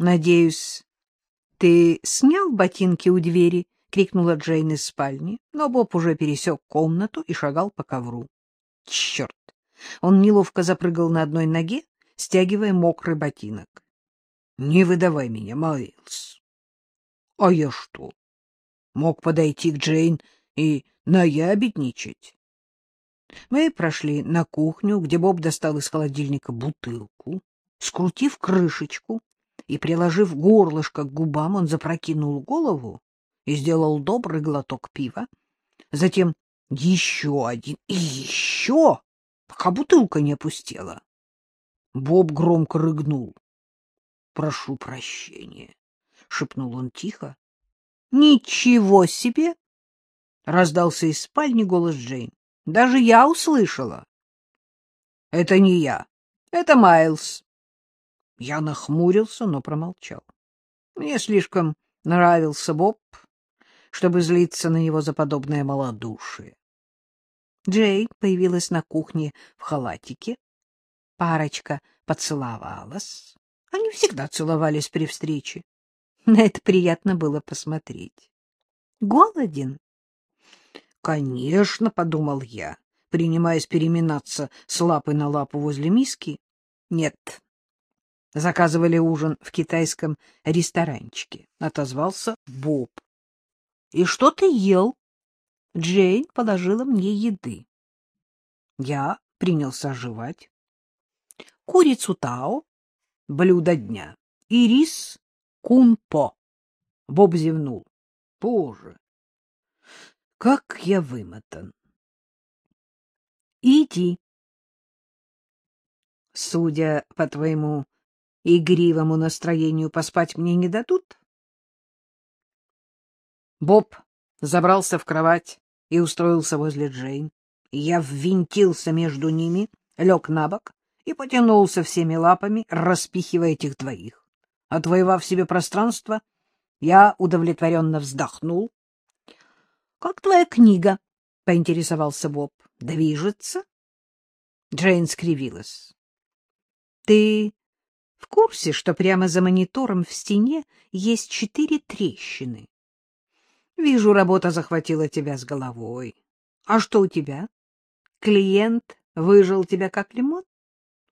Надеюсь, ты снял ботинки у двери? — крикнула Джейн из спальни, но Боб уже пересек комнату и шагал по ковру. Черт! Он неловко запрыгал на одной ноге, стягивая мокрый ботинок. — Не выдавай меня, Майлз. — А я что? Мог подойти к Джейн и наябедничать? Мы прошли на кухню, где Боб достал из холодильника бутылку. Скрутив крышечку и приложив горлышко к губам, он запрокинул голову и сделал добрый глоток пива. Затем еще один и еще, пока бутылка не опустела. Боб громко рыгнул. — Прошу прощения, — шепнул он тихо. — Ничего себе! — раздался из спальни голос Джейн. — Даже я услышала. — Это не я, это Майлз. Я нахмурился, но промолчал. Мне слишком нравился Боб, чтобы злиться на него за подобное малодушие. Джейн появилась на кухне в халатике. Парочка поцеловалась. Они всегда целовались при встрече. На это приятно было посмотреть. Голоден? Конечно, подумал я, принимаясь переминаться с лапы на лапу возле миски. Нет. Заказывали ужин в китайском ресторанчике, отозвался Боб. И что ты ел? Джейн положила мне еды. Я принялся жевать. Курицу тао, блюдо дня, и рис кунпо. Боб зевнул. Боже, как я вымотан. Иди. Судя по твоему игривому настроению, поспать мне не дадут? Боб забрался в кровать и устроился возле Джейн. Я ввинтился между ними, лег на бок и потянулся всеми лапами, распихивая этих двоих. Отвоевав себе пространство, я удовлетворенно вздохнул. — Как твоя книга? — поинтересовался Боб. — Движется? Джейн скривилась. — Ты в курсе, что прямо за монитором в стене есть четыре трещины? Вижу, работа захватила тебя с головой. А что у тебя? Клиент выжил тебя как лимон?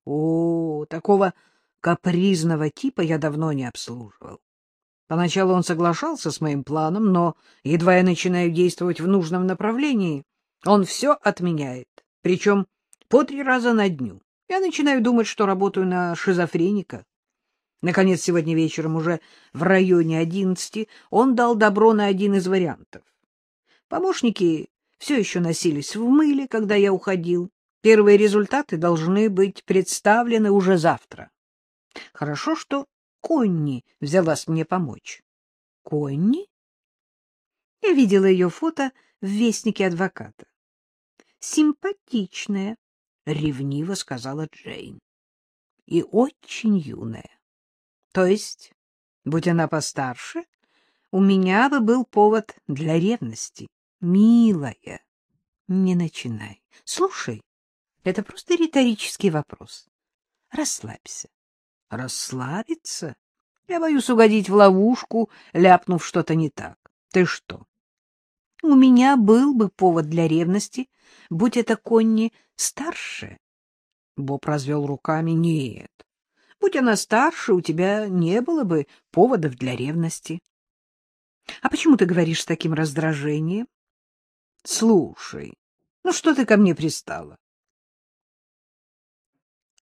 О, такого капризного типа я давно не обслуживал. Поначалу он соглашался с моим планом, но едва я начинаю действовать в нужном направлении, он все отменяет, причем по три раза на дню. Я начинаю думать, что работаю на шизофреника. Наконец, сегодня вечером, уже в районе одиннадцати, он дал добро на один из вариантов. Помощники все еще носились в мыле, когда я уходил. Первые результаты должны быть представлены уже завтра. Хорошо, что Конни взялась мне помочь. Конни? Я видела ее фото в Вестнике адвоката. Симпатичная, ревниво сказала Джейн. И очень юная. То есть, будь она постарше, у меня бы был повод для ревности. Милая, не начинай. Слушай, это просто риторический вопрос. Расслабься. Расслабиться? Я боюсь угодить в ловушку, ляпнув что-то не так. Ты что? У меня был бы повод для ревности, будь это Конни старше. Боб развел руками. Нет, Будь она старше, у тебя не было бы поводов для ревности. — А почему ты говоришь с таким раздражением? — Слушай, ну что ты ко мне пристала?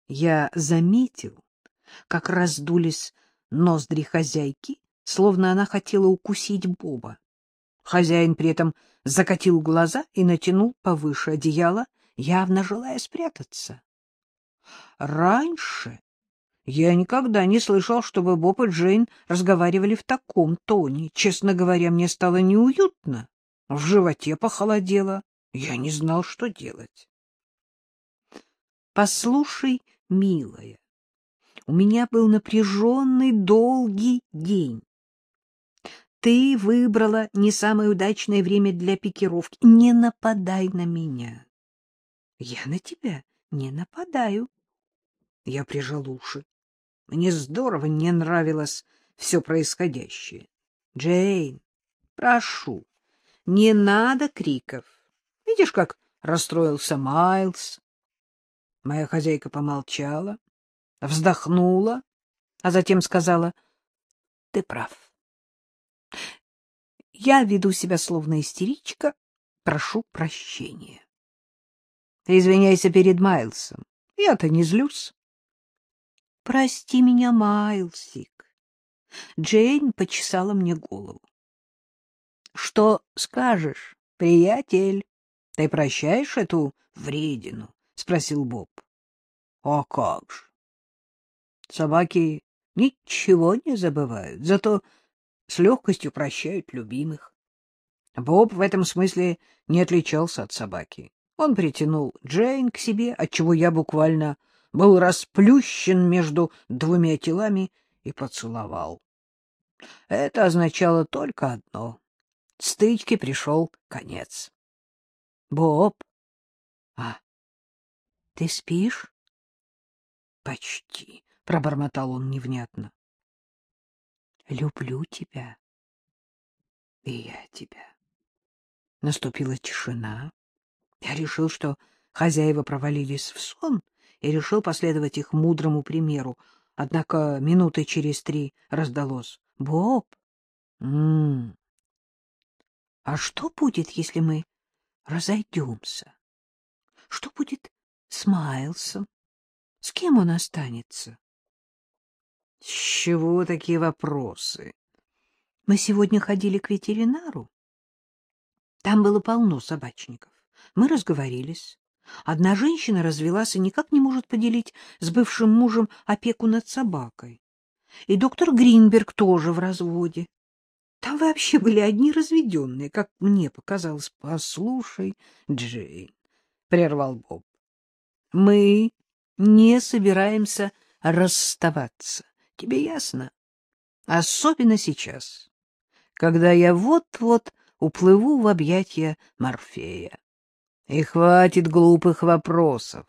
Я заметил, как раздулись ноздри хозяйки, словно она хотела укусить Боба. Хозяин при этом закатил глаза и натянул повыше одеяло, явно желая спрятаться. Раньше я никогда не слышал, чтобы Боб и Джейн разговаривали в таком тоне. Честно говоря, мне стало неуютно. В животе похолодело. Я не знал, что делать. Послушай, милая, у меня был напряженный долгий день. Ты выбрала не самое удачное время для пикировки. Не нападай на меня. Я на тебя не нападаю. Я прижал уши. Мне здорово не нравилось все происходящее. Джейн, прошу, не надо криков. Видишь, как расстроился Майлз? Моя хозяйка помолчала, вздохнула, а затем сказала, — Ты прав. Я веду себя словно истеричка, прошу прощения. Извиняйся перед Майлсом. Я-то не злюсь. Прости меня, Майлсик. Джейн почесала мне голову. Что скажешь, приятель? Ты прощаешь эту вредину? спросил Боб. А как же? Собаки ничего не забывают, зато с легкостью прощают любимых. Боб в этом смысле не отличался от собаки. Он притянул Джейн к себе, отчего я буквально был расплющен между двумя телами и поцеловал. Это означало только одно — стычке пришел конец. — Боб, а ты спишь? — Почти, — пробормотал он невнятно. — Люблю тебя. И я тебя. Наступила тишина. Я решил, что хозяева провалились в сон, и решил последовать их мудрому примеру. Однако минуты через три раздалось. — Боб! М -м. А что будет, если мы разойдемся? Что будет с Майлсом? С кем он останется? — чего такие вопросы? Мы сегодня ходили к ветеринару. Там было полно собачников. Мы разговорились. Одна женщина развелась и никак не может поделить с бывшим мужем опеку над собакой. И доктор Гринберг тоже в разводе. Там вообще были одни разведенные, как мне показалось. — Послушай, Джейн, — прервал Боб, — мы не собираемся расставаться. Тебе ясно? Особенно сейчас, когда я вот-вот уплыву в объятия Морфея. И хватит глупых вопросов.